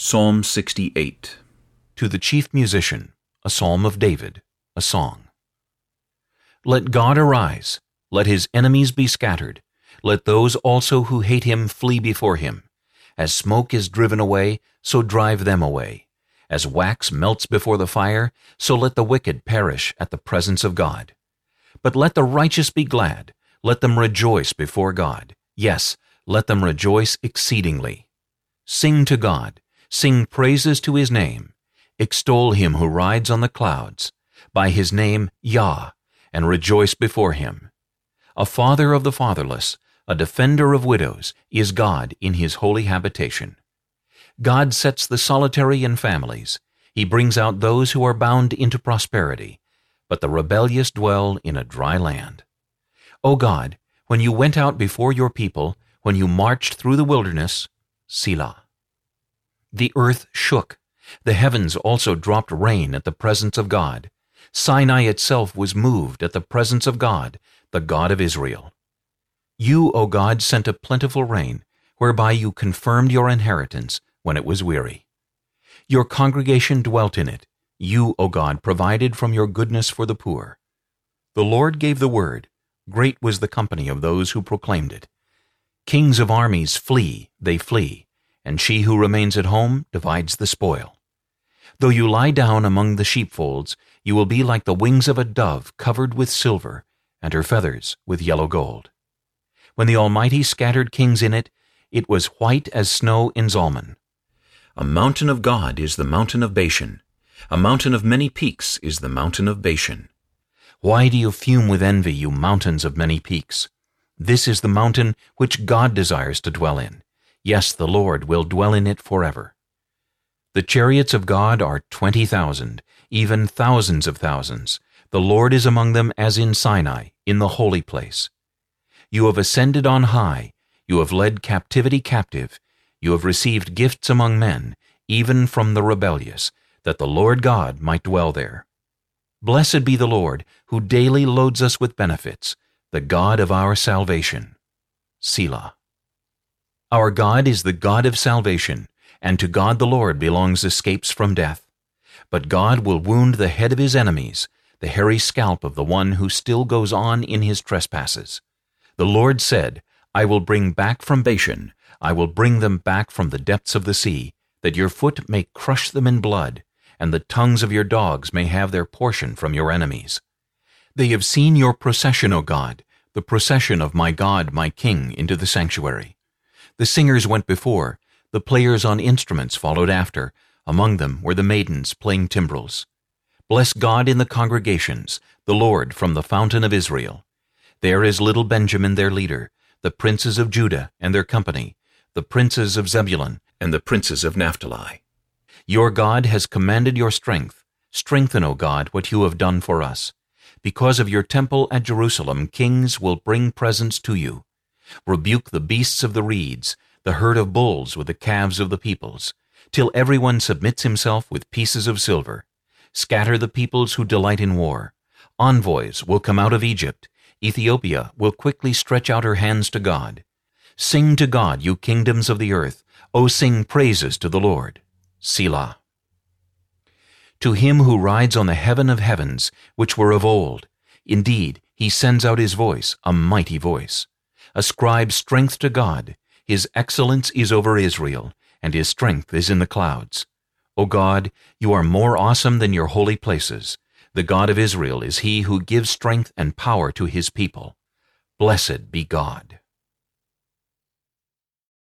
Psalm 68 To the chief musician, a psalm of David, a song. Let God arise, let his enemies be scattered, let those also who hate him flee before him. As smoke is driven away, so drive them away. As wax melts before the fire, so let the wicked perish at the presence of God. But let the righteous be glad, let them rejoice before God. Yes, let them rejoice exceedingly. Sing to God, Sing praises to his name. Extol him who rides on the clouds. By his name, Yah, and rejoice before him. A father of the fatherless, a defender of widows, is God in his holy habitation. God sets the solitary in families. He brings out those who are bound into prosperity, but the rebellious dwell in a dry land. O God, when you went out before your people, when you marched through the wilderness, Selah. The earth shook. The heavens also dropped rain at the presence of God. Sinai itself was moved at the presence of God, the God of Israel. You, O God, sent a plentiful rain, whereby you confirmed your inheritance when it was weary. Your congregation dwelt in it. You, O God, provided from your goodness for the poor. The Lord gave the word. Great was the company of those who proclaimed it. Kings of armies flee, they flee and she who remains at home divides the spoil. Though you lie down among the sheepfolds, you will be like the wings of a dove covered with silver, and her feathers with yellow gold. When the Almighty scattered kings in it, it was white as snow in Zalmon. A mountain of God is the mountain of Bashan. A mountain of many peaks is the mountain of Bashan. Why do you fume with envy, you mountains of many peaks? This is the mountain which God desires to dwell in. Yes, the Lord will dwell in it forever. The chariots of God are twenty thousand, even thousands of thousands. The Lord is among them as in Sinai, in the holy place. You have ascended on high, you have led captivity captive, you have received gifts among men, even from the rebellious, that the Lord God might dwell there. Blessed be the Lord, who daily loads us with benefits, the God of our salvation. Selah. Our God is the God of salvation, and to God the Lord belongs escapes from death. But God will wound the head of his enemies, the hairy scalp of the one who still goes on in his trespasses. The Lord said, I will bring back from Bashan, I will bring them back from the depths of the sea, that your foot may crush them in blood, and the tongues of your dogs may have their portion from your enemies. They have seen your procession, O God, the procession of my God, my King, into the sanctuary. The singers went before, the players on instruments followed after, among them were the maidens playing timbrels. Bless God in the congregations, the Lord from the fountain of Israel. There is little Benjamin their leader, the princes of Judah and their company, the princes of Zebulun and the princes of Naphtali. Your God has commanded your strength. Strengthen, O God, what you have done for us. Because of your temple at Jerusalem, kings will bring presents to you. Rebuke the beasts of the reeds, the herd of bulls with the calves of the peoples, till everyone submits himself with pieces of silver. Scatter the peoples who delight in war. Envoys will come out of Egypt. Ethiopia will quickly stretch out her hands to God. Sing to God, you kingdoms of the earth. O sing praises to the Lord. Selah. To him who rides on the heaven of heavens, which were of old, indeed, he sends out his voice, a mighty voice. Ascribe strength to God. His excellence is over Israel, and his strength is in the clouds. O God, you are more awesome than your holy places. The God of Israel is he who gives strength and power to his people. Blessed be God.